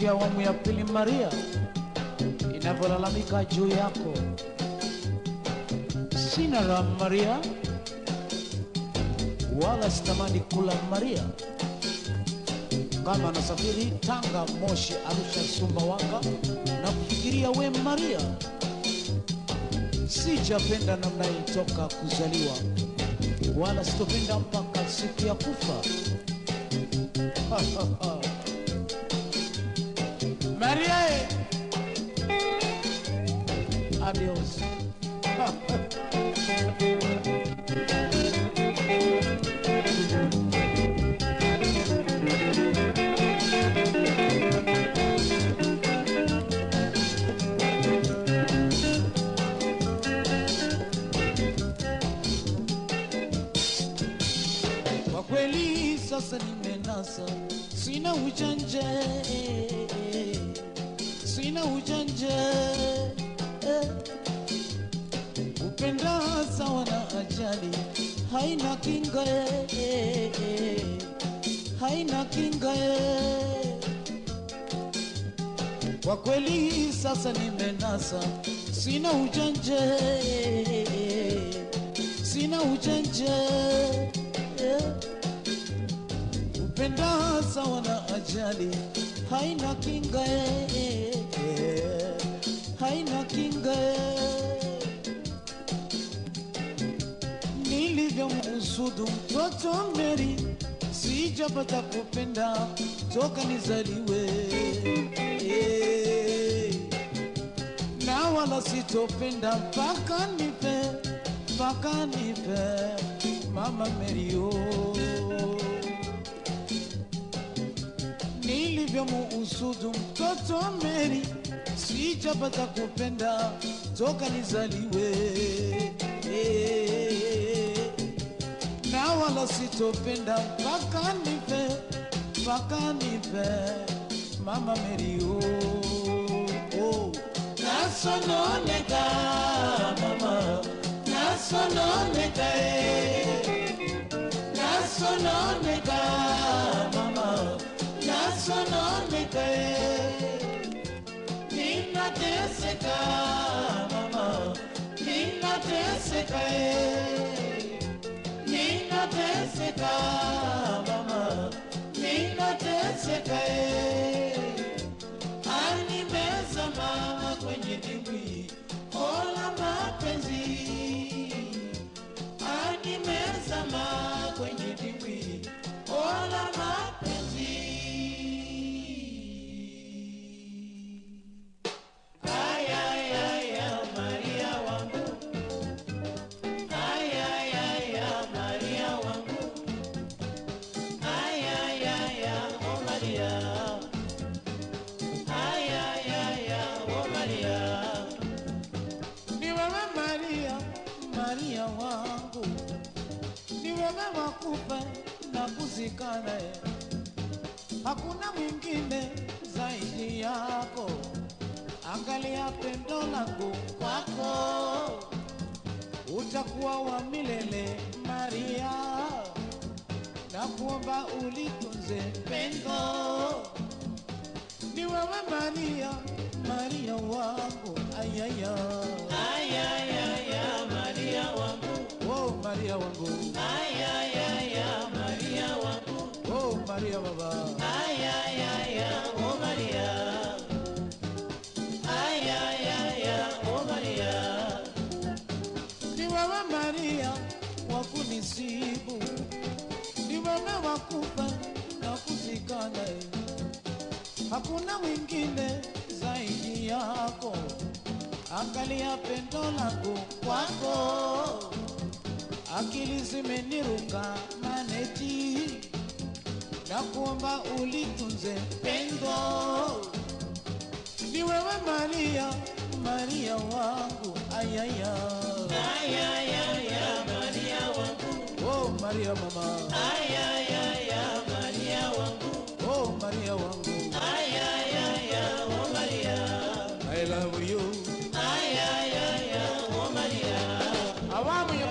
Ya awamu ya pili Maria inavyolalamika juu yako. Sina la Maria, wala sitamani kula Maria. Kama nasafiri Tanga, Moshi, Arusha, Sumbawanga na kufikiria we Maria, sijapenda namna hii toka kuzaliwa, wala sitopenda mpaka siku ya kufa. Maria, eh. adios. Kwa kweli sasa nimenasa, sina ujanja, sina ujanja upenda sawa na ajali, haina kinga, haina kinga. Kwa kweli sasa nimenasa, sina ujanja, sina ujanja kupenda sawa na ajali haina kinga ye, haina kinga nilivyo nilivyomhusudu mtoto Meri sijapata kupenda toka nizaliwe. Na wala sitopenda mpaka nipe mpaka nipe mama Meri oh usudu mtoto Meri, sijapata kupenda toka nizaliwe na wala sitopenda mpaka nife, mpaka nife mama Meri oh, oh. Nasononeka mama, nasononeka eh. Nasononeka nasononeka eh. Ninateseka mama, ninateseka eh. Ninateseka Maria wangu, ni wewe wakupe na kuzikana, hakuna mwingine zaidi yako. Angalia pendo langu kwako, utakuwa wa milele Maria, na kuomba ulitunze pendo. Ni wewe Maria, Maria wangu, ayaya, oh Maria wangu, ay ay ay Maria wangu, oh Maria baba, ay ay ay oh Maria, ay ay ay oh Maria, ni wewe Maria wakunisibu, ni wewe wakufa na kuzikana, eh. hakuna mwingine zaidi yako. Angalia pendo langu kwako, akili zimeniruka maneti, na kuomba ulitunze pendo. Ni wewe Maria, Maria wangu, ayaya ayaya, Maria wangu, oh Maria mama, ayaya Maria wangu, oh Maria wangu, ayaya oh Maria, I love you, ayaya oh Maria, awamu ya